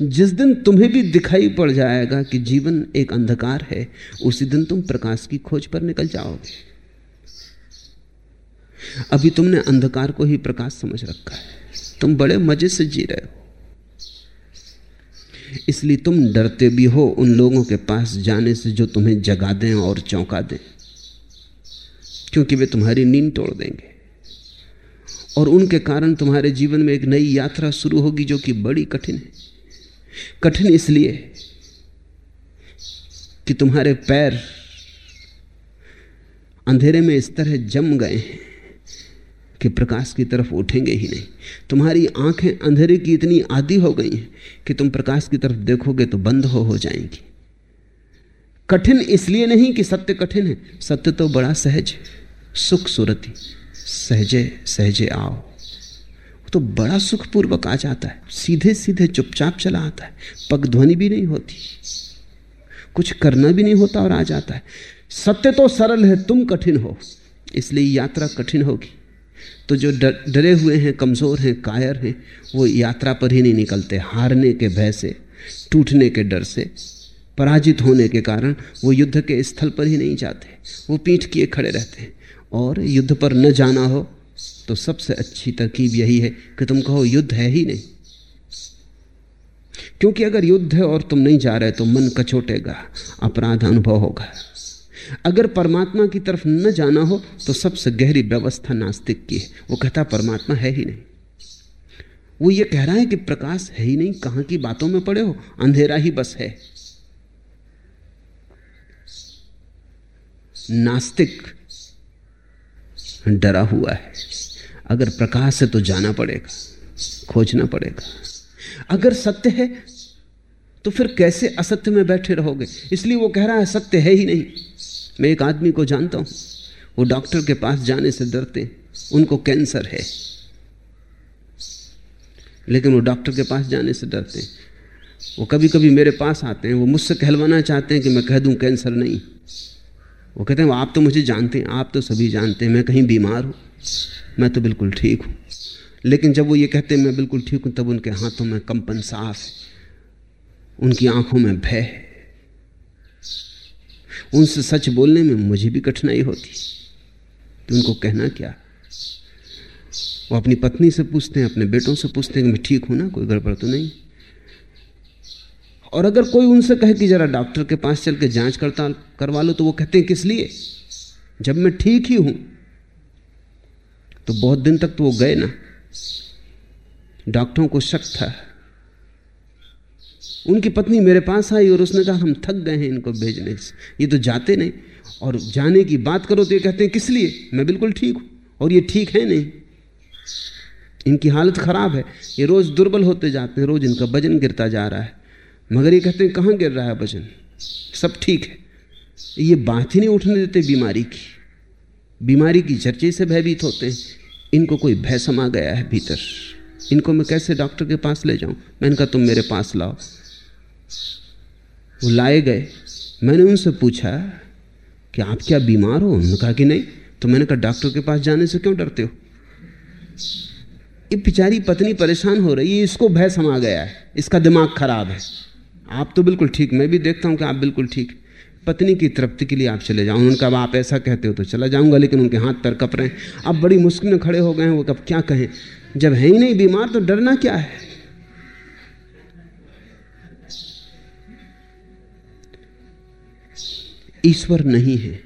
जिस दिन तुम्हें भी दिखाई पड़ जाएगा कि जीवन एक अंधकार है, उसी दिन तुम प्रकाश की खोज पर निकल जाओगे। अभी तुमने अंधकार को ही प्रकाश समझ रखा है। तुम बड़े मज़े से जी रहे हो। इसलिए तुम डरते भी हो उन लोगों के पास जाने से जो तुम्हें जगा दें और चौंका दें, क्योंकि वे तुम्हारी नींद तोड़ देंगे। और उनके कारण तुम्हारे जीवन में एक नई यात्रा शुरू होगी जो कि बड़ी कठिन है। कठिन इसलिए कि तुम्हारे पैर अंधेरे में इस तरह जम गए हैं कि प्रकाश की तरफ़ उठेंगे ही नहीं। तुम्हारी आँखें अंधेरे की इतनी आदि हो गई हैं कि तुम प्रकाश की तरफ़ देखोगे तो बंद हो हो जाएँगी। कठिन इसलिए नहीं कि सत्य कठिन है। सत्य तो बड़ा सहज, सुख सुरति। सहजे सहजे आओ। तो बड़ा सुखपूर्वक आ जाता है। सीधे सीधे चुपचाप चला आता है। पग ध्वनि भी नहीं होती। कुछ करना भी नहीं होता और आ जाता है। सत्य तो सरल है, तुम कठिन हो। इसलिए यात्रा कठिन होगी। तो जो डरे हुए हैं, कमज़ोर हैं, कायर हैं, वो यात्रा पर ही नहीं निकलते। हारने के भय से, टूटने के डर से, पराजित होने के कारण वो युद्ध के स्थल पर ही नहीं जाते। वो पीठ किए खड़े रहते हैं। और युद्ध पर न जाना हो तो सबसे अच्छी तरकीब यही है कि तुम कहो, युद्ध है ही नहीं। क्योंकि अगर युद्ध है और तुम नहीं जा रहे तो मन कचोटेगा, अपराध अनुभव होगा। अगर परमात्मा की तरफ़ न जाना हो तो सबसे गहरी व्यवस्था नास्तिक की है। वो कहता, परमात्मा है ही नहीं। वो ये कह रहा है कि प्रकाश है ही नहीं, कहाँ की बातों में पड़े हो? अंधेरा ही बस है। नास्तिक डरा हुआ है। अगर प्रकाश है तो जाना पड़ेगा, खोजना पड़ेगा। अगर सत्य है तो फिर कैसे असत्य में बैठे रहोगे? इसलिए वो कह रहा है, सत्य है ही नहीं। मैं एक आदमी को जानता हूँ, वो डॉक्टर के पास जाने से डरते उनको कैंसर है। लेकिन वो डॉक्टर के पास जाने से डरते वो कभी कभी मेरे पास आते हैं, वो मुझसे कहलवाना चाहते हैं कि मैं कह दूँ कैंसर नहीं। वो कहते हैं, आप तो मुझे जानते हैं, आप तो सभी जानते हैं, मैं कहीं बीमार हूँ, मैं तो बिल्कुल ठीक हूँ। लेकिन जब वो ये कहते हैं, मैं बिल्कुल ठीक हूँ, तब उनके हाथों में कंपन साफ़ उनकी आँखों में भय उनसे सच बोलने में मुझे भी कठिनाई होती तो उनको कहना क्या? वो अपनी पत्नी से पूछते हैं, अपने बेटों से पूछते हैं कि, मैं ठीक हूँ ना? कोई गड़बड़ तो नहीं? और अगर कोई उनसे कहे कि जरा डॉक्टर के पास चल के जाँच करता, करवा लो तो वो कहते हैं, किस लिए? जब मैं ठीक ही हूँ। तो बहुत दिन तक तो वो गए ना। डॉक्टरों को शक था। उनकी पत्नी मेरे पास आई और उसने कहा, हम थक गए हैं इनको भेजने से। ये तो जाते नहीं। और जाने की बात करो तो ये कहते हैं, किस लिए? मैं बिल्कुल ठीक हूँ और ये ठीक है नहीं। इनकी हालत खराब है। ये रोज दुर्बल होते जाते हैं, रोज इनका वज़न गिरता जा रहा है। मगर ये कहते हैं, कहाँ गिर रहा है वज़न? सब ठीक है। ये बात ही नहीं उठने देते बीमारी की। बीमारी की चर्चे से भयभीत होते हैं। इनको कोई भय समा गया है भीतर। इनको मैं कैसे डॉक्टर के पास ले जाऊँ? मैंने कहा, तुम मेरे पास लाओ। वो लाए गए। मैंने उनसे पूछा कि आप क्या बीमार हो? उन्होंने कहा कि नहीं। तो मैंने कहा, डॉक्टर के पास जाने से क्यों डरते हो? ये बेचारी पत्नी परेशान हो रही है। इसको भय समा गया है। इसका दिमाग खराब है। आप तो बिल्कुल ठीक, मैं भी देखता हूँ कि आप बिल्कुल ठीक। पत्नी की तृप्ति के लिए आप चले जाओ। उनका अब आप ऐसा कहते हो तो चला जाऊँगा, लेकिन उनके हाथ पैर कप रहे हैं। अब बड़ी मुश्किल में खड़े हो गए हैं, वो कब क्या कहें? जब है ही नहीं बीमार तो डरना क्या है? ईश्वर नहीं है,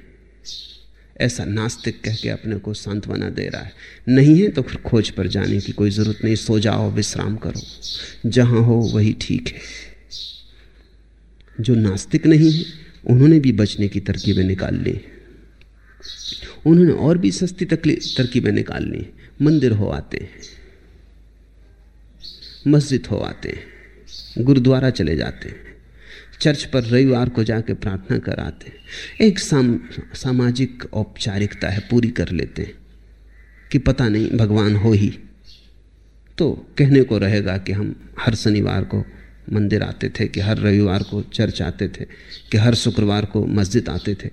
ऐसा नास्तिक कह के अपने को सांत्वना दे रहा है। नहीं है तो फिर खोज पर जाने की कोई ज़रूरत नहीं, सो जाओ, विश्राम करो। जहाँ हो, वही ठीक है। जो नास्तिक नहीं है उन्होंने भी बचने की तरकीबें निकाल ली। उन्होंने और भी सस्ती तरकीबें निकाल ली। मंदिर हो आते हैं मस्जिद हो आते हैं गुरुद्वारा चले जाते हैं चर्च पर रविवार को जाके प्रार्थना कराते हैं। एक साम, सामाजिक औपचारिकता है पूरी कर लेते हैं कि पता नहीं भगवान हो ही। तो कहने को रहेगा कि हम हर शनिवार को मंदिर आते थे कि हर रविवार को चर्च आते थे, कि हर शुक्रवार को मस्जिद आते थे।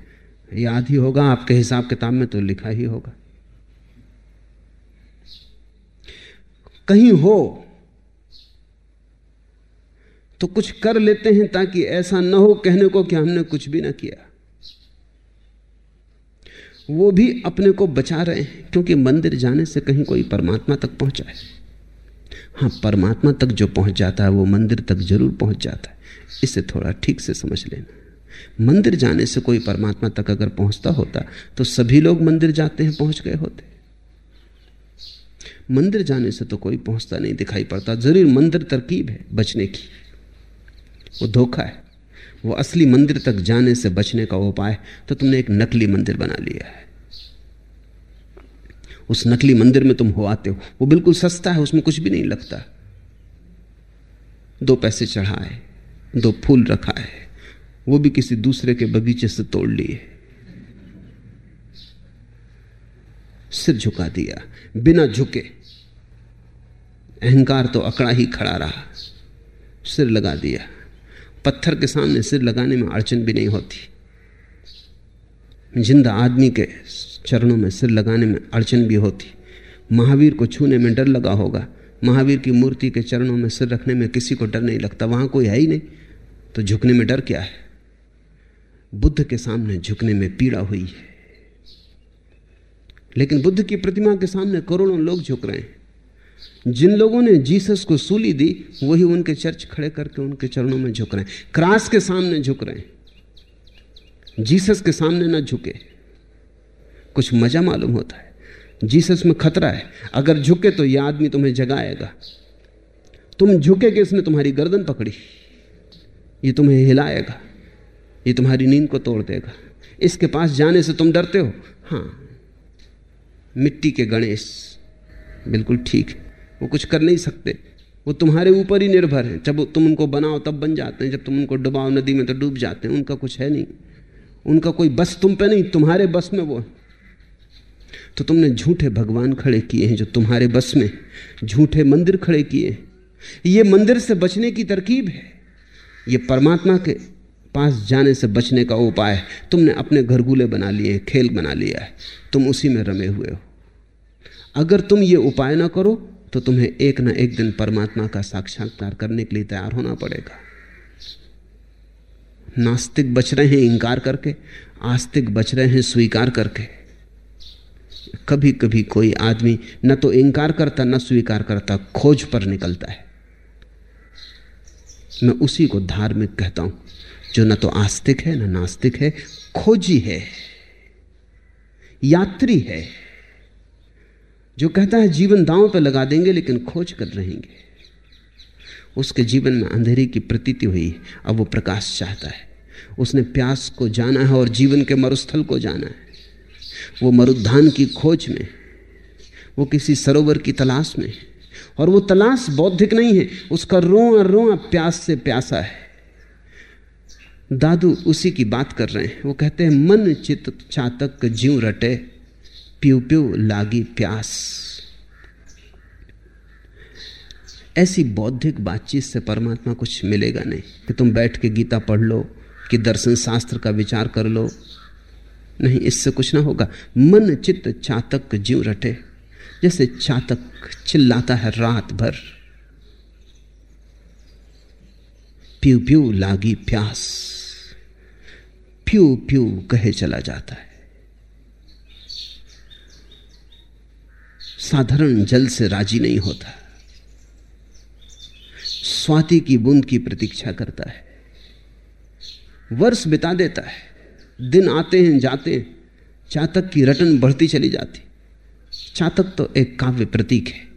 याद ही होगा, आपके हिसाब किताब में तो लिखा ही होगा। कहीं हो तो कुछ कर लेते हैं ताकि ऐसा ना हो, कहने को कि हमने कुछ भी ना किया। वो भी अपने को बचा रहे हैं, क्योंकि मंदिर जाने से कहीं कोई परमात्मा तक पहुँचा है। हाँ परमात्मा तक जो पहुँच जाता है, वो मंदिर तक ज़रूर पहुँच जाता है। इसे थोड़ा ठीक से समझ लेना। मंदिर जाने से कोई परमात्मा तक अगर पहुँचता होता तो सभी लोग मंदिर जाते हैं, पहुँच गए होते। मंदिर जाने से तो कोई पहुँचता नहीं दिखाई पड़ता। ज़रूर मंदिर तरकीब है, बचने की। वो धोखा है। वो असली मंदिर तक जाने से बचने का उपाय तो तुमने एक नकली मंदिर बना लिया है। उस नकली मंदिर में तुम हो आते हो। वो बिल्कुल सस्ता है, उसमें कुछ भी नहीं लगता। दो पैसे चढ़ाए, दो फूल रखा है वो भी किसी दूसरे के बगीचे से तोड़ लिए। सिर झुका दिया, बिना झुके। अहंकार तो अकड़ा ही खड़ा रहा। सिर लगा दिया। पत्थर के सामने सिर लगाने में अड़चन भी नहीं होती। ज़िंदा आदमी के चरणों में सिर लगाने में अड़चन भी होती। महावीर को छूने में डर लगा होगा। महावीर की मूर्ति के चरणों में सिर रखने में किसी को डर नहीं लगता। वहाँ कोई है ही नहीं। तो झुकने में डर क्या है? बुद्ध के सामने झुकने में पीड़ा हुई है। लेकिन बुद्ध की प्रतिमा के सामने करोड़ों लोग झुक रहे हैं। जिन लोगों ने जीसस को सूली दी, वही उनके चर्च खड़े करके उनके चरणों में झुक रहे हैं। क्रास के सामने झुक रहे हैं। जीसस के सामने ना झुके। कुछ मज़ा मालूम होता है। जीसस में खतरा है। अगर झुके तो यह आदमी तुम्हें जगाएगा। तुम झुके कि इसने तुम्हारी गर्दन पकड़ी? ये तुम्हें हिलाएगा। ये तुम्हारी नींद को तोड़ देगा। इसके पास जाने से तुम डरते हो? हाँ। मिट्टी के गणेश। बिल्कुल ठीक है। वो कुछ कर नहीं सकते। वो तुम्हारे ऊपर ही निर्भर है। जब तुम उनको बनाओ, तब बन जाते हैं। जब तुम उनको डुबाओ नदी में तो डूब जाते हैं। उनका कुछ है नहीं। उनका कोई बस तुम पे नहीं, तुम्हारे बस में वो तो तुमने झूठे भगवान खड़े किए हैं जो तुम्हारे बस में झूठे मंदिर खड़े किए हैं। ये मंदिर से बचने की तरकीब है। ये परमात्मा के पास जाने से बचने का उपाय है। तुमने अपने घरगुले बना लिए खेल बना लिया है। तुम उसी में रमे हुए हो। अगर तुम ये उपाय ना करो तो तुम्हें एक ना एक दिन परमात्मा का साक्षात्कार करने के लिए तैयार होना पड़ेगा। नास्तिक बच रहे हैं, इंकार करके। आस्तिक बच रहे हैं, स्वीकार करके। कभी कभी कोई आदमी न तो इंकार करता, न स्वीकार करता, खोज पर निकलता है। मैं उसी को धार्मिक कहता हूँ, जो न तो आस्तिक है, न नास्तिक है, खोजी है, यात्री है, जो कहता है जीवन दांव पर लगा देंगे, लेकिन खोज कर रहेंगे। उसके जीवन में अंधेरी की प्रतीति हुई, अब वो प्रकाश चाहता है। उसने प्यास को जाना है और जीवन के मरुस्थल को जाना है। वो मरुद्धान की खोज में, वो किसी सरोवर की तलाश में, और वो तलाश बौद्धिक नहीं है, उसका रोआ रोआ प्यास से प्यासा है। दादू उसी की बात कर रहे हैं, वो कहते हैं, मन चित चातक जीव रटे, प्यू प्यू लागी प्यास। ऐसी बौद्धिक बातचीत से परमात्मा कुछ मिलेगा नहीं, कि तुम बैठ के गीता पढ़ लो, कि दर्शन शास्त्र का विचार कर लो नहीं, इससे कुछ ना होगा। मन चित्त चातक जीव रटे। जैसे चातक चिल्लाता है रात भर। प्यू प्यू लागी प्यास। प्यू प्यू कहे चला जाता है। साधारण जल से राज़ी नहीं होता। स्वाति की बूंद की प्रतीक्षा करता है। वर्ष बिता देता है। दिन आते हैं, जाते हैं। चातक की रटन बढ़ती चली जाती। चातक तो एक काव्य प्रतीक है।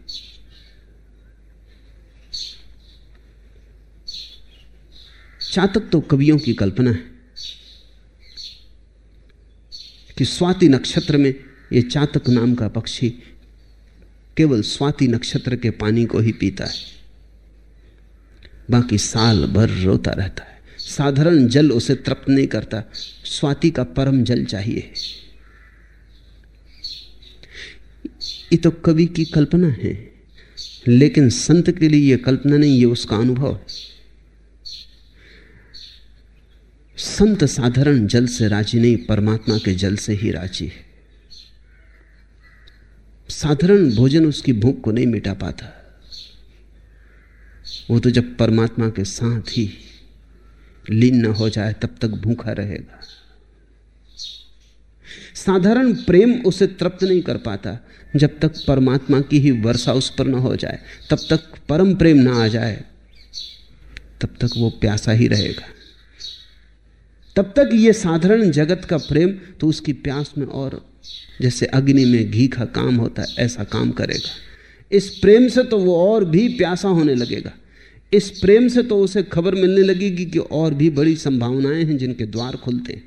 चातक तो कवियों की कल्पना है कि स्वाति नक्षत्र में यह चातक नाम का पक्षी केवल स्वाति नक्षत्र के पानी को ही पीता है। बाकी साल भर रोता रहता है। साधारण जल उसे तृप्त नहीं करता। स्वाति का परम जल चाहिए। ये तो कवि की कल्पना है, लेकिन संत के लिए यह कल्पना नहीं, ये उसका अनुभव है। संत साधारण जल से राज़ी नहीं, परमात्मा के जल से ही राज़ी है। साधारण भोजन उसकी भूख को नहीं मिटा पाता। वो तो जब परमात्मा के साथ ही लीन न हो जाए, तब तक भूखा रहेगा। साधारण प्रेम उसे तृप्त नहीं कर पाता। जब तक परमात्मा की ही वर्षा उस पर न हो जाए, तब तक परम प्रेम ना आ जाए, तब तक वो प्यासा ही रहेगा। तब तक ये साधारण जगत का प्रेम तो उसकी प्यास में और, जैसे अग्नि में घी का काम होता है, ऐसा काम करेगा। इस प्रेम से तो वो और भी प्यासा होने लगेगा। इस प्रेम से तो उसे खबर मिलने लगेगी कि और भी बड़ी संभावनाएँ हैं जिनके द्वार खुलते हैं।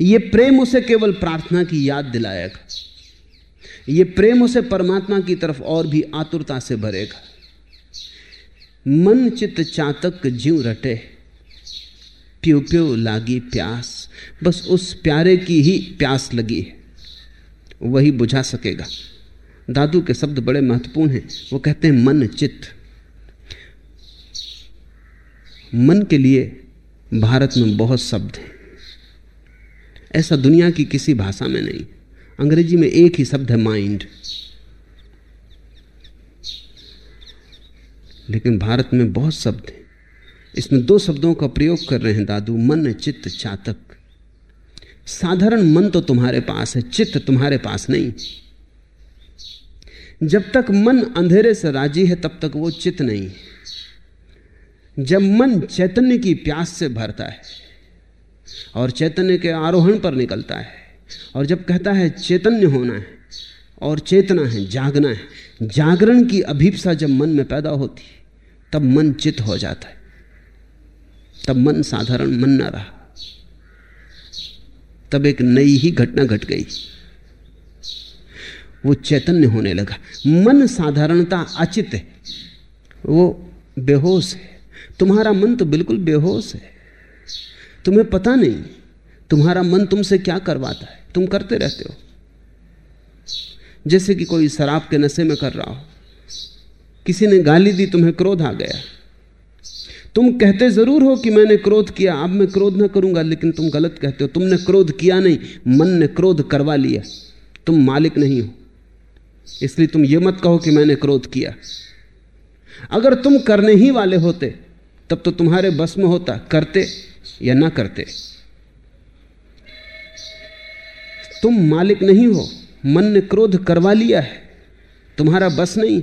ये प्रेम उसे केवल प्रार्थना की याद दिलाएगा। ये प्रेम उसे परमात्मा की तरफ़ और भी आतुरता से भरेगा। मन चित चातक जीव रटे, प्यो प्यो लागी प्यास, बस उस प्यारे की ही प्यास लगी है। वही बुझा सकेगा। दादू के शब्द बड़े महत्वपूर्ण हैं। वो कहते हैं, मन चित्त। मन के लिए भारत में बहुत शब्द हैं। ऐसा दुनिया की किसी भाषा में नहीं। अंग्रेज़ी में एक ही शब्द है माइंड। लेकिन भारत में बहुत शब्द हैं। इसमें दो शब्दों का प्रयोग कर रहे हैं दादू, मन, चित्त, चातक। साधारण मन तो तुम्हारे पास है, चित्त तुम्हारे पास नहीं। जब तक मन अंधेरे से राज़ी है, तब तक वो चित्त नहीं। जब मन चैतन्य की प्यास से भरता है और चैतन्य के आरोहण पर निकलता है और जब कहता है चैतन्य होना है और चेतना है, जागना है, जागरण की अभीपसा जब मन में पैदा होती है, तब मन चित हो जाता है। तब मन साधारण, मन ना रहा। तब एक नई ही घटना घट गट गई। वो चैतन्य होने लगा। मन साधारणता अचित है। वो बेहोश है। तुम्हारा मन तो बिल्कुल बेहोश है। तुम्हें पता नहीं, तुम्हारा मन तुमसे क्या करवाता है। तुम करते रहते हो। जैसे कि कोई शराब के नशे में कर रहा हो। किसी ने गाली दी, तुम्हें क्रोध आ गया। तुम कहते ज़रूर हो कि मैंने क्रोध किया, अब मैं क्रोध ना करूँगा, लेकिन तुम गलत कहते हो। तुमने क्रोध किया नहीं, मन ने क्रोध करवा लिया। तुम मालिक नहीं हो। इसलिए तुम ये मत कहो कि मैंने क्रोध किया। अगर तुम करने ही वाले होते तब तो तुम्हारे बस में होता, करते या ना करते। तुम मालिक नहीं हो, मन ने क्रोध करवा लिया है। तुम्हारा बस नहीं,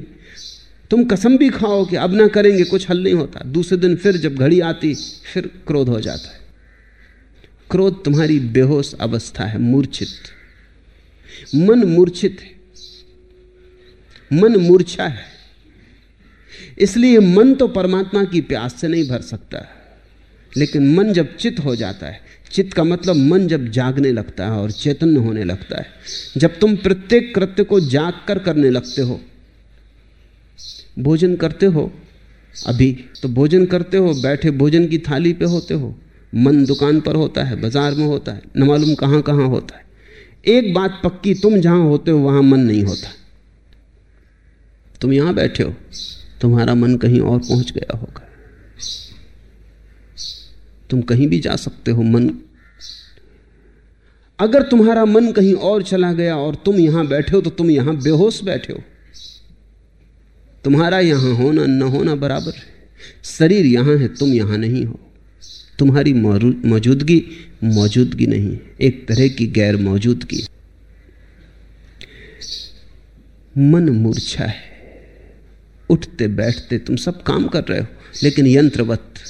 तुम कसम भी खाओ कि अब ना करेंगे, कुछ हल नहीं होता। दूसरे दिन फिर जब घड़ी आती, फिर क्रोध हो जाता है। क्रोध तुम्हारी बेहोश अवस्था है, मूर्छित। मन मूर्छित है। मन मूर्छा है। इसलिए मन तो परमात्मा की प्यास से नहीं भर सकता। लेकिन मन जब चित हो जाता है, चित्त का मतलब मन जब जागने लगता है और चैतन्य होने लगता है। जब तुम प्रत्येक कृत्य को जाग कर करने लगते हो, भोजन करते हो, अभी तो भोजन करते हो, बैठे भोजन की थाली पे होते हो, मन दुकान पर होता है, बाज़ार में होता है, न मालूम कहाँ कहाँ होता है। एक बात पक्की, तुम जहाँ होते हो, वहाँ मन नहीं होता। तुम यहाँ बैठे हो तुम्हारा मन कहीं और पहुँच गया होगा। तुम कहीं भी जा सकते हो, मन। अगर तुम्हारा मन कहीं और चला गया और तुम यहाँ बैठे हो तो तुम यहाँ बेहोश बैठे हो। तुम्हारा यहाँ होना, न होना बराबर है। शरीर यहाँ है, तुम यहाँ नहीं हो। तुम्हारी मौजूदगी मौजूदगी नहीं एक तरह की गैर मौजूदगी। मन मूर्छा है। उठते बैठते तुम सब काम कर रहे हो, लेकिन यंत्रवत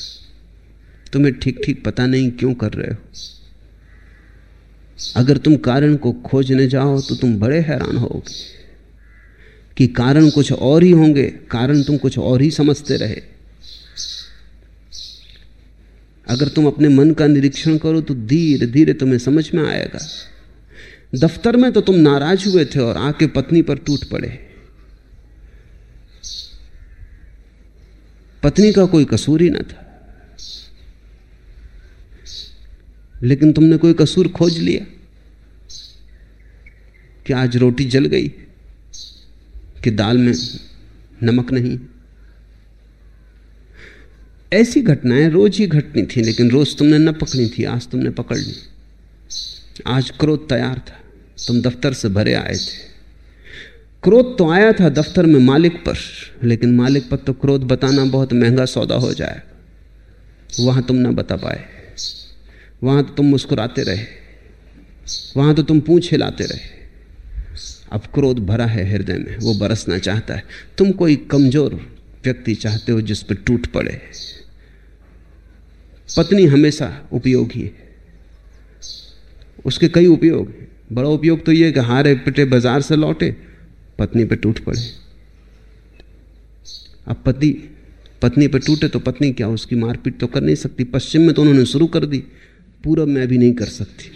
तुम्हें ठीक ठीक पता नहीं क्यों कर रहे हो। अगर तुम कारण को खोजने जाओ तो तुम बड़े हैरान होगे कि कारण कुछ और ही होंगे, कारण तुम कुछ और ही समझते रहे। अगर तुम अपने मन का निरीक्षण करो तो धीरे धीरे तुम्हें समझ में आएगा। दफ्तर में तो तुम नाराज़ हुए थे और आके पत्नी पर टूट पड़े। पत्नी का कोई कसूर ही ना था। लेकिन तुमने कोई कसूर खोज लिया कि आज रोटी जल गई, कि दाल में नमक नहीं। ऐसी घटनाएँ रोज ही घटनी थी, लेकिन रोज तुमने न पकड़ी थी, आज तुमने पकड़ ली। आज क्रोध तैयार था, तुम दफ्तर से भरे आए थे। क्रोध तो आया था दफ्तर में मालिक पर, लेकिन मालिक पर तो क्रोध बताना बहुत महँगा सौदा हो जाए। वहाँ तुम ना बता पाए। वहाँ तो तुम मुस्कुराते रहे। वहाँ तो तुम पूछ हिलाते रहे। अब क्रोध भरा है हृदय में, वो बरसना चाहता है। तुम कोई कमज़ोर व्यक्ति चाहते हो जिस पर टूट पड़े। पत्नी हमेशा उपयोगी है। उसके कई उपयोग बड़ा उपयोग तो यह कि हारे पिटे बाज़ार से लौटे पत्नी पे टूट पड़े। अब पति, पत्नी पे टूटे तो पत्नी क्या, उसकी मारपीट तो कर नहीं सकती। पश्चिम में तो उन्होंने शुरू कर दी, पूरब में अभी नहीं कर सकती।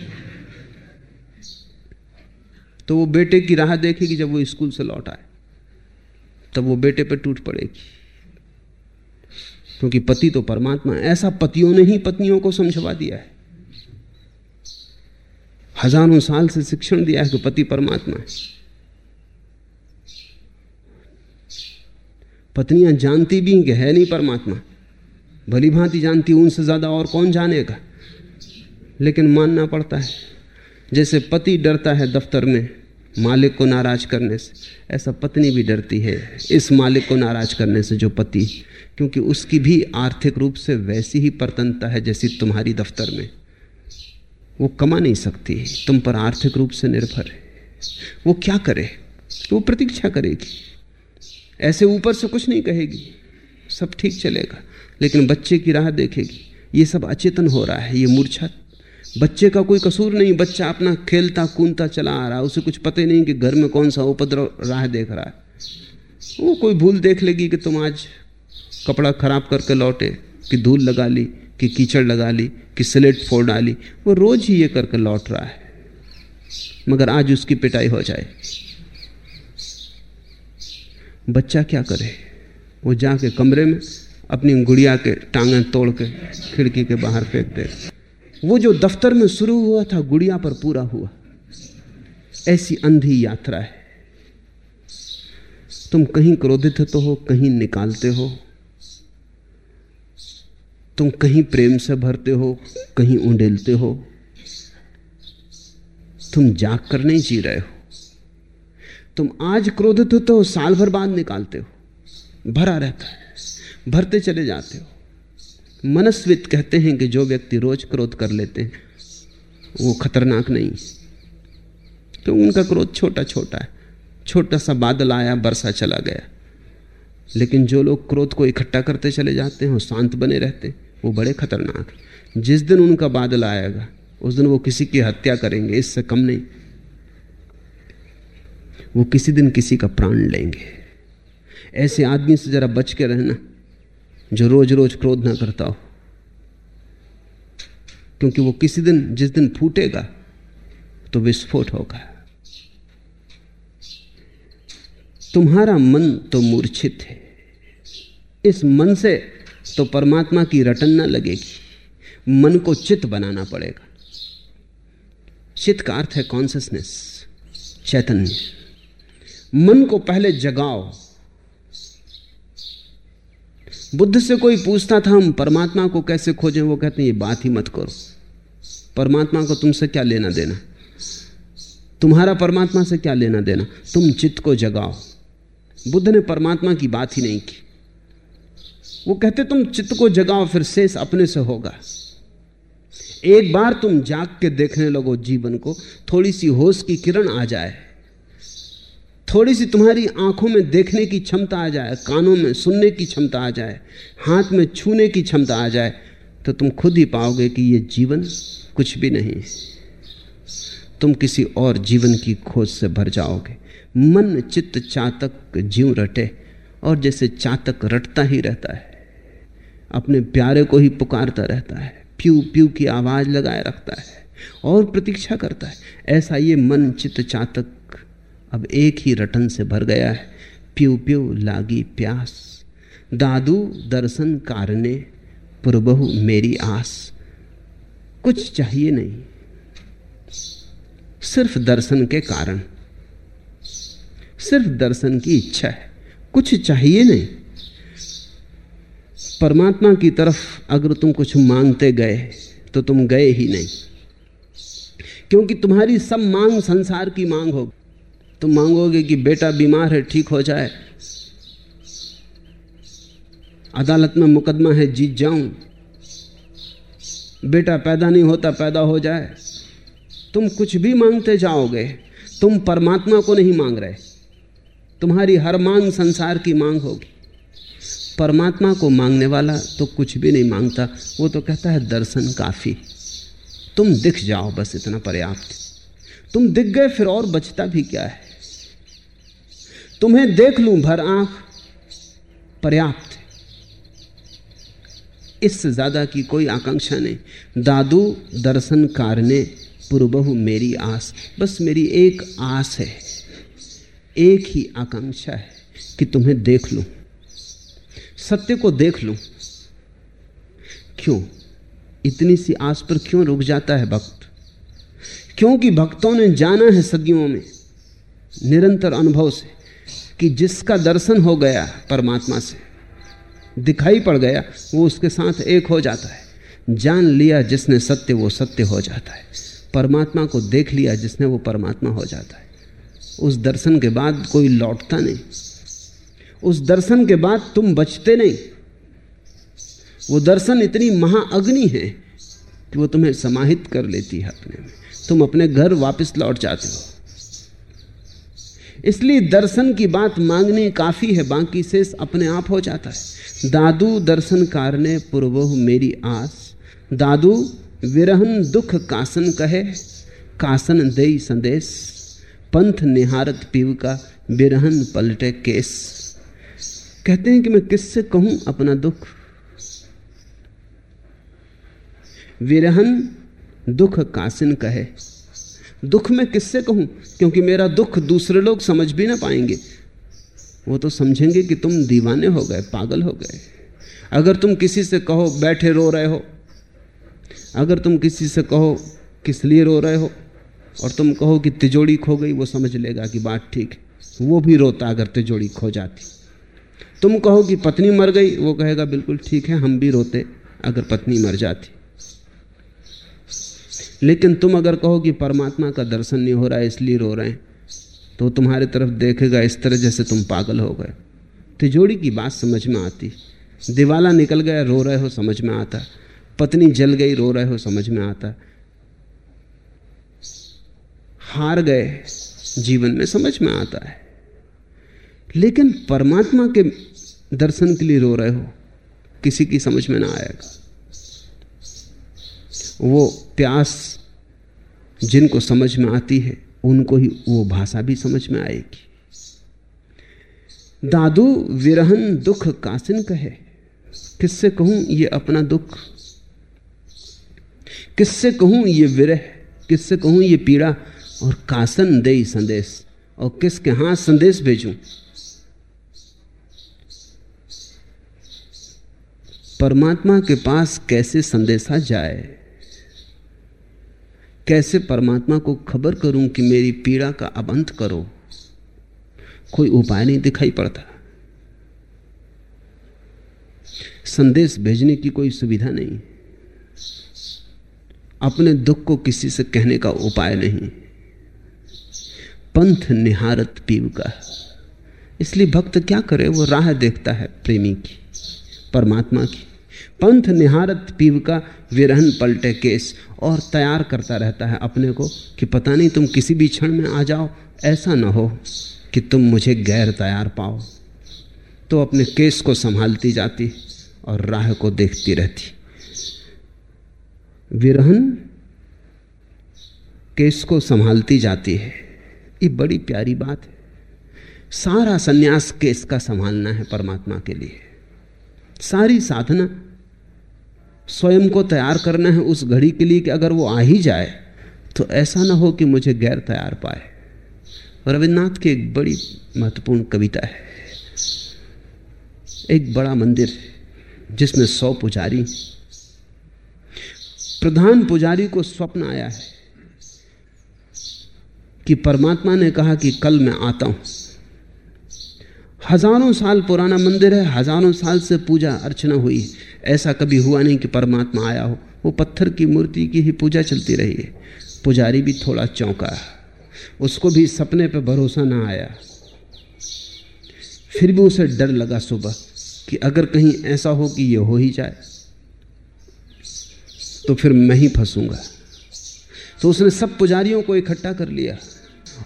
तो वो बेटे की राह देखेगी जब वो स्कूल से लौट आए, तब वो बेटे पे टूट पड़ेगी। क्योंकि पति तो परमात्मा ऐसा पतियों ने ही पत्नियों को समझवा दिया है। हज़ारों साल से शिक्षण दिया है कि पति परमात्मा है। पत्नियाँ जानती भी कि है नहीं परमात्मा। भली भांति जानती उनसे ज़्यादा और कौन जानेगा? लेकिन मानना पड़ता है। जैसे पति डरता है दफ्तर में मालिक को नाराज़ करने से, ऐसा पत्नी भी डरती है इस मालिक को नाराज़ करने से जो पति, क्योंकि उसकी भी आर्थिक रूप से वैसी ही परतनता है जैसी तुम्हारी दफ्तर में। वो कमा नहीं सकती, तुम पर आर्थिक रूप से निर्भर है। वो क्या करे? वो प्रतीक्षा करेगी। ऐसे ऊपर से कुछ नहीं कहेगी। सब ठीक चलेगा, लेकिन बच्चे की राह देखेगी। ये सब अचेतन हो रहा है, ये मूर्छा। बच्चे का कोई कसूर नहीं, बच्चा अपना खेलता, कूदता, चला आ रहा है। उसे कुछ पता ही नहीं कि घर में कौन सा उपद्रव राह देख रहा है। वो कोई भूल देख लेगी कि तुम आज कपड़ा खराब करके लौटे, कि धूल लगा ली, कि कीचड़ लगा ली, कि स्लेट फोड़ डाली। वो रोज ही ये करके लौट रहा है। मगर आज उसकी पिटाई हो जाए। बच्चा क्या करे? वो जाके कमरे में अपनी गुड़िया के टांगें तोड़ के खिड़की के बाहर फेंक दे। वो जो दफ्तर में शुरू हुआ था, गुड़िया पर पूरा हुआ। ऐसी अंधी यात्रा है। तुम कहीं क्रोधित तो हो, कहीं निकालते हो। तुम कहीं प्रेम से भरते हो, कहीं उंडेलते हो। तुम जाग कर नहीं जी रहे हो। तुम आज क्रोधित होते हो साल भर बाद निकालते हो। भरा रहता है। भरते चले जाते हो। मनस्वित कहते हैं कि जो व्यक्ति रोज क्रोध कर लेते हैं, वो खतरनाक नहीं। तो उनका क्रोध छोटा छोटा है। छोटा सा बादल आया, बरसा चला गया। लेकिन जो लोग क्रोध को इकट्ठा करते चले जाते हैं और शांत बने रहते वो बड़े खतरनाक जिस दिन उनका बादल आएगा, उस दिन वो किसी की हत्या करेंगे, इससे कम नहीं। वो किसी दिन किसी का प्राण लेंगे। ऐसे आदमी से जरा बच के रहना, जो रोज रोज क्रोध ना करता हो। क्योंकि वो किसी दिन, जिस दिन फूटेगा तो विस्फोट होगा। तुम्हारा मन तो मूर्छित है। इस मन से तो परमात्मा की रटन ना लगेगी। मन को चित बनाना पड़ेगा। चित का अर्थ है कॉन्सियसनेस चैतन्य। मन को पहले जगाओ। बुद्ध से कोई पूछता था, हम परमात्मा को कैसे खोजें? वो कहते हैं, ये बात ही मत करो। परमात्मा को तुमसे क्या लेना देना? तुम्हारा परमात्मा से क्या लेना देना? तुम चित्त को जगाओ। बुद्ध ने परमात्मा की बात ही नहीं की। वो कहते, तुम चित्त को जगाओ, फिर शेष अपने से होगा। एक बार तुम जाग के देखने लगो जीवन को, थोड़ी सी होश की किरण आ जाए। थोड़ी सी तुम्हारी आँखों में देखने की क्षमता आ जाए, कानों में सुनने की क्षमता आ जाए, हाथ में छूने की क्षमता आ जाए तो तुम खुद ही पाओगे कि ये जीवन कुछ भी नहीं। तुम किसी और जीवन की खोज से भर जाओगे। मन चित्त चातक जीव रटे, और जैसे चातक रटता ही रहता है, अपने प्यारे को ही पुकारता रहता है प्यू प्यू की आवाज़ लगाए रखता है, और प्रतीक्षा करता है। ऐसा ये मन चित्त चातक अब एक ही रटन से भर गया है। प्यू प्यू लागी प्यास। दादू दर्शन कारने पुरबहु मेरी आस। कुछ चाहिए नहीं। सिर्फ़ दर्शन के कारण। सिर्फ़ दर्शन की इच्छा है। कुछ चाहिए नहीं। परमात्मा की तरफ़ अगर तुम कुछ मांगते गए तो तुम गए ही नहीं। क्योंकि तुम्हारी सब मांग संसार की मांग होगी। तुम मांगोगे कि बेटा बीमार है, ठीक हो जाए। अदालत में मुकदमा है, जीत जाऊँ। बेटा पैदा नहीं होता, पैदा हो जाए। तुम कुछ भी मांगते जाओगे, तुम परमात्मा को नहीं मांग रहे। तुम्हारी हर मांग संसार की मांग होगी। परमात्मा को मांगने वाला तो कुछ भी नहीं माँगता, वो तो कहता है, दर्शन काफ़ी। तुम दिख जाओ, बस इतना पर्याप्त। तुम दिख गए, फिर और बचता भी क्या है? तुम्हें देख लूँ भर आँख पर्याप्त इससे ज़्यादा की कोई आकांक्षा नहीं। दादू दर्शन कारने पूर्वहु मेरी आस। बस मेरी एक आस है। एक ही आकांक्षा है कि तुम्हें देख लूँ। सत्य को देख लूँ। क्यों? इतनी सी आस पर क्यों रुक जाता है भक्त? क्योंकि भक्तों ने जाना है सदियों में। निरंतर अनुभव से। कि जिसका दर्शन हो गया परमात्मा से, दिखाई पड़ गया, वो उसके साथ एक हो जाता है। जान लिया जिसने सत्य, वो सत्य हो जाता है। परमात्मा को देख लिया जिसने, वो परमात्मा हो जाता है। उस दर्शन के बाद कोई लौटता नहीं। उस दर्शन के बाद तुम बचते नहीं। वो दर्शन इतनी महाअग्नि है कि वो तुम्हें समाहित कर लेती है अपने में। तुम अपने घर वापस लौट जाते हो। इसलिए दर्शन की बात मांगनी काफ़ी है, बाकी शेष अपने आप हो जाता है। दादू, दर्शन कारने पूर्वो मेरी आस। दादू, विरहन दुख कासन कहे, कासन दे संदेश। पंथ निहारत पीव का विरहन पलटे केस। कहते हैं कि मैं किससे कहूँ अपना दुख? विरहन दुख कासिन कहे। दुख में किससे कहूँ? क्योंकि मेरा दुख दूसरे लोग समझ भी ना पाएँगे। वो तो समझेंगे कि तुम दीवाने हो गए, पागल हो गए। अगर तुम किसी से कहो, बैठे रो रहे हो। अगर तुम किसी से कहो, किस लिए रो रहे हो? और तुम कहो कि तिजोड़ी खो गई, वो समझ लेगा कि बात ठीक है। वो भी रोता अगर तिजोड़ी खो जाती। तुम कहो कि पत्नी मर गई, वो कहेगा, बिल्कुल ठीक है, हम भी रोते, अगर पत्नी मर जाती। लेकिन तुम अगर कहो कि परमात्मा का दर्शन नहीं हो रहा है इसलिए रो रहे हैं तो तुम्हारी तरफ़ देखेगा, इस तरह जैसे तुम पागल हो गए। तिजोड़ी की बात समझ में आती। दिवाला निकल गया, रो रहे हो, समझ में आता। पत्नी जल गई, रो रहे हो, समझ में आता। हार गए, जीवन में समझ में आता है। लेकिन परमात्मा के दर्शन के लिए रो रहे हो, किसी की समझ में ना आएगा। वो प्यास जिनको समझ में आती है, उनको ही वो भाषा भी समझ में आएगी। दादू विरहन दुख कासिन कहे, किससे कहूँ ये अपना दुख? किससे कहूँ ये विरह? किससे कहूँ ये पीड़ा? और कासन दे संदेश, और किसके हाथ संदेश भेजूं? परमात्मा के पास कैसे संदेशा जाए? कैसे परमात्मा को खबर करूँ कि मेरी पीड़ा का अब अंत करो? कोई उपाय नहीं दिखाई पड़ता। संदेश भेजने की कोई सुविधा नहीं। अपने दुख को किसी से कहने का उपाय नहीं। पंथ निहारत पीव का इसलिए भक्त क्या करे? वो राह देखता है प्रेमी की, परमात्मा की। पंथ निहारत पीव का विरहन पलटे केस और तैयार करता रहता है अपने को कि पता नहीं तुम किसी भी क्षण में आ जाओ, ऐसा ना हो कि तुम मुझे गैर तैयार पाओ। तो अपने केस को संभालती जाती और राह को देखती रहती। विरहन केस को संभालती जाती है। ये बड़ी प्यारी बात है। सारा सन्यास केस का संभालना है परमात्मा के लिए। सारी साधना स्वयं को तैयार करना है उस घड़ी के लिए कि अगर वो आ ही जाए तो ऐसा ना हो कि मुझे गैर तैयार पाए। रविन्द्रनाथ की एक बड़ी महत्वपूर्ण कविता है। एक बड़ा मंदिर जिसमें सौ पुजारी, प्रधान पुजारी को स्वप्न आया है कि परमात्मा ने कहा कि कल मैं आता हूँ। हज़ारों साल पुराना मंदिर है, हज़ारों साल से पूजा अर्चना हुई ऐसा कभी हुआ नहीं कि परमात्मा आया हो। वो पत्थर की मूर्ति की ही पूजा चलती रही है। पुजारी भी थोड़ा चौंका। उसको भी सपने पर भरोसा ना आया। फिर भी उसे डर लगा सुबह कि अगर कहीं ऐसा हो कि यह हो ही जाए तो फिर मैं ही फंसूँगा। तो उसने सब पुजारियों को इकट्ठा कर लिया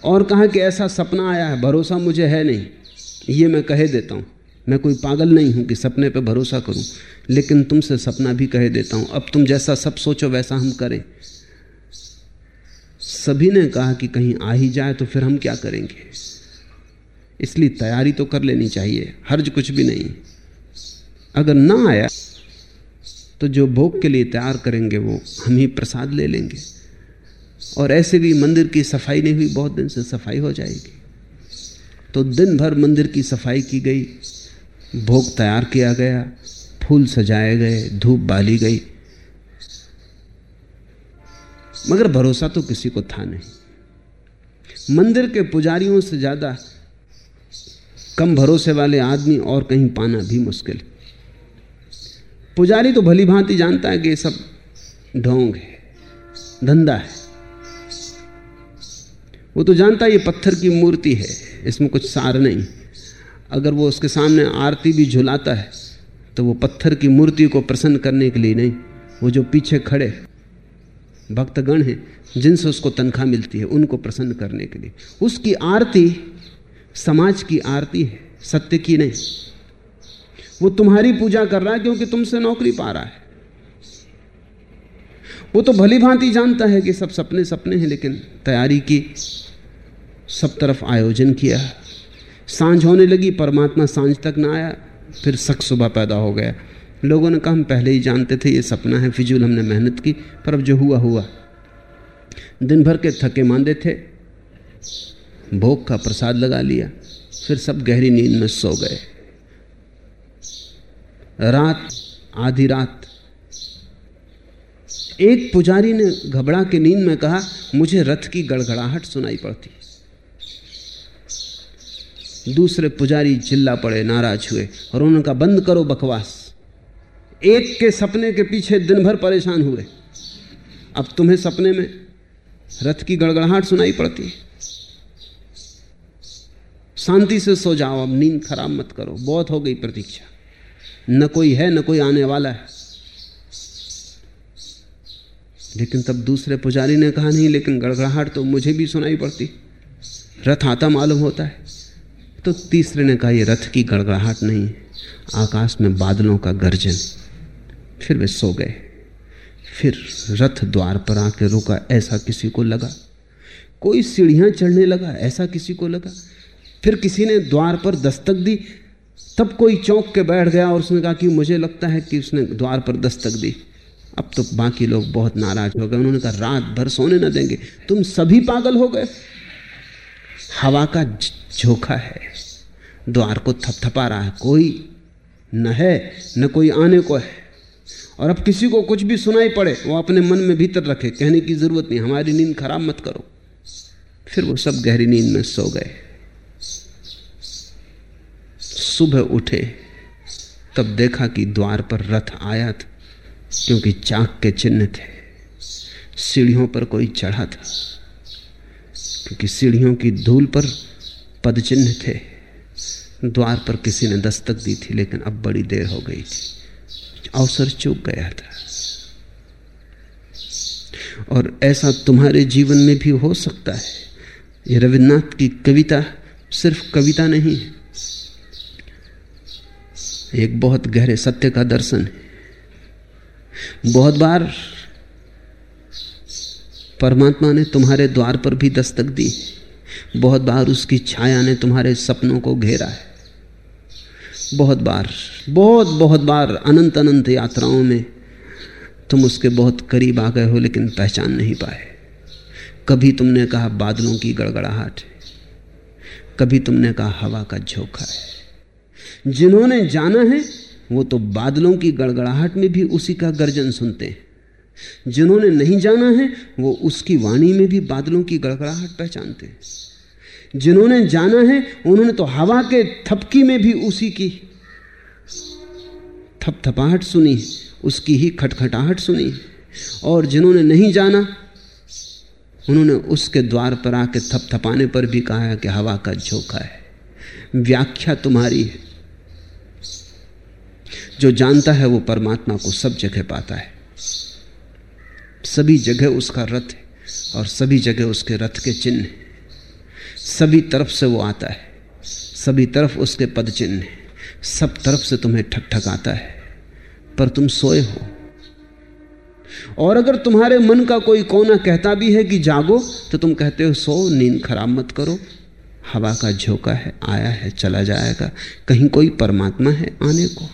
और कहा कि ऐसा सपना आया है, भरोसा मुझे है नहीं। ये मैं कहे देता हूँ। मैं कोई पागल नहीं हूँ कि सपने पे भरोसा करूँ। लेकिन तुमसे सपना भी कहे देता हूँ। अब तुम जैसा सब सोचो वैसा हम करें। सभी ने कहा कि कहीं आ ही जाए तो फिर हम क्या करेंगे? इसलिए तैयारी तो कर लेनी चाहिए। हर्ज कुछ भी नहीं। अगर ना आया तो जो भोग के लिए तैयार करेंगे वो हम ही प्रसाद ले लेंगे। और ऐसे भी मंदिर की सफ़ाई नहीं हुई, बहुत दिन से सफ़ाई हो जाएगी। तो दिन भर मंदिर की सफ़ाई की गई, भोग तैयार किया गया, फूल सजाए गए, धूप बाली गई। मगर भरोसा तो किसी को था नहीं। मंदिर के पुजारियों से ज़्यादा कम भरोसे वाले आदमी और कहीं पाना भी मुश्किल। पुजारी तो भली भांति जानता है कि सब ढोंग है, धंधा है। वो तो जानता है ये पत्थर की मूर्ति है। इसमें कुछ सार नहीं। अगर वो उसके सामने आरती भी झुलाता है तो वो पत्थर की मूर्ति को प्रसन्न करने के लिए नहीं। वो जो पीछे खड़े भक्तगण हैं, जिनसे उसको तनख्वाह मिलती है, उनको प्रसन्न करने के लिए। उसकी आरती समाज की आरती है, सत्य की नहीं। वो तुम्हारी पूजा कर रहा है क्योंकि तुमसे नौकरी पा रहा है। वो तो भली भांति जानता है कि सब सपने सपने हैं, लेकिन तैयारी की सब तरफ़ आयोजन किया। साँझ होने लगी, परमात्मा साँझ तक ना आया, फिर शक सुबह पैदा हो गया। लोगों ने कहा, हम पहले ही जानते थे, ये सपना है, फिजूल हमने मेहनत की, पर अब जो हुआ हुआ। दिन भर के थके मांदे थे, भोग का प्रसाद लगा लिया, फिर सब गहरी नींद में सो गए। रात, आधी रात। एक पुजारी ने घबरा के नींद में कहा, मुझे रथ की गड़गड़ाहट सुनाई पड़ती। दूसरे पुजारी चिल्ला पड़े, नाराज़ हुए और उन्होंने कहा बंद करो बकवास। एक के सपने के पीछे दिन भर परेशान हुए। अब तुम्हें सपने में रथ की गड़गड़ाहट सुनाई पड़ती है। शांति से सो जाओ, अब नींद खराब मत करो, बहुत हो गई प्रतीक्षा। न कोई है, न कोई आने वाला है। लेकिन तब दूसरे पुजारी ने कहा, नहीं, लेकिन गड़गड़ाहट तो मुझे भी सुनाई पड़ती। रथ आता मालूम होता है। तो तीसरे ने कहा यह रथ की गड़गड़ाहट नहीं, आकाश में बादलों का गर्जन। फिर वे सो गए। फिर रथ द्वार पर आके रुका, ऐसा किसी को लगा। कोई सीढ़ियाँ चढ़ने लगा, ऐसा किसी को लगा। फिर किसी ने द्वार पर दस्तक दी, तब कोई चौंक के बैठ गया और उसने कहा कि मुझे लगता है कि उसने द्वार पर दस्तक दी। अब तो बाकी लोग बहुत नाराज़ हो गए। उन्होंने कहा, रात भर सोने न देंगे। तुम सभी पागल हो गए। हवा का झोंका है। द्वार को थपथपा रहा है। कोई न है, न कोई आने को है। और अब किसी को कुछ भी सुनाई पड़े, वो अपने मन में भीतर रखे। कहने की ज़रूरत नहीं, हमारी नींद खराब मत करो। फिर वो सब गहरी नींद में सो गए। सुबह उठे, तब देखा कि द्वार पर रथ आया था, क्योंकि चाक के चिन्ह थे। सीढ़ियों पर कोई चढ़ा था। क्योंकि सीढ़ियों की धूल पर पदचिन्ह थे। द्वार पर किसी ने दस्तक दी थी, लेकिन अब बड़ी देर हो गई थी। अवसर चूक गया था। और ऐसा तुम्हारे जीवन में भी हो सकता है। ये रविन्द्रनाथ की कविता सिर्फ़ कविता नहीं है। एक बहुत गहरे सत्य का दर्शन है। बहुत बार परमात्मा ने तुम्हारे द्वार पर भी दस्तक दी। बहुत बार उसकी छाया ने तुम्हारे सपनों को घेरा है। बहुत बार, बहुत बहुत बार अनंत अनंत यात्राओं में तुम उसके बहुत करीब आ गए हो, लेकिन पहचान नहीं पाए। कभी तुमने कहा बादलों की गड़गड़ाहट कभी तुमने कहा हवा का झोंका है। जिन्होंने जाना है, वो तो बादलों की गड़गड़ाहट में भी उसी का गर्जन सुनते हैं। जिन्होंने नहीं जाना है, वो उसकी वाणी में भी बादलों की गड़गड़ाहट पहचानते हैं। जिन्होंने जाना है, उन्होंने तो हवा के थपकी में भी उसी की थपथपाहट सुनी, उसकी ही खटखटाहट सुनी। और जिन्होंने नहीं जाना, उन्होंने उसके द्वार पर आके थपथपाने पर भी कहा है कि हवा का झोंका है, व्याख्या तुम्हारी है। जो जानता है, वो परमात्मा को सब जगह पाता है। सभी जगह उसका रथ है और सभी जगह उसके रथ के चिन्ह हैं। सभी तरफ़ से वो आता है, सभी तरफ़ उसके पद चिन्ह हैं। सब तरफ़ से तुम्हें ठक ठक आता है, पर तुम सोए हो। और अगर तुम्हारे मन का कोई कोना कहता भी है कि जागो तो तुम कहते हो, सो, नींद खराब मत करो। हवा का झोंका है, आया है, चला जाएगा। कहीं कोई परमात्मा है आने को।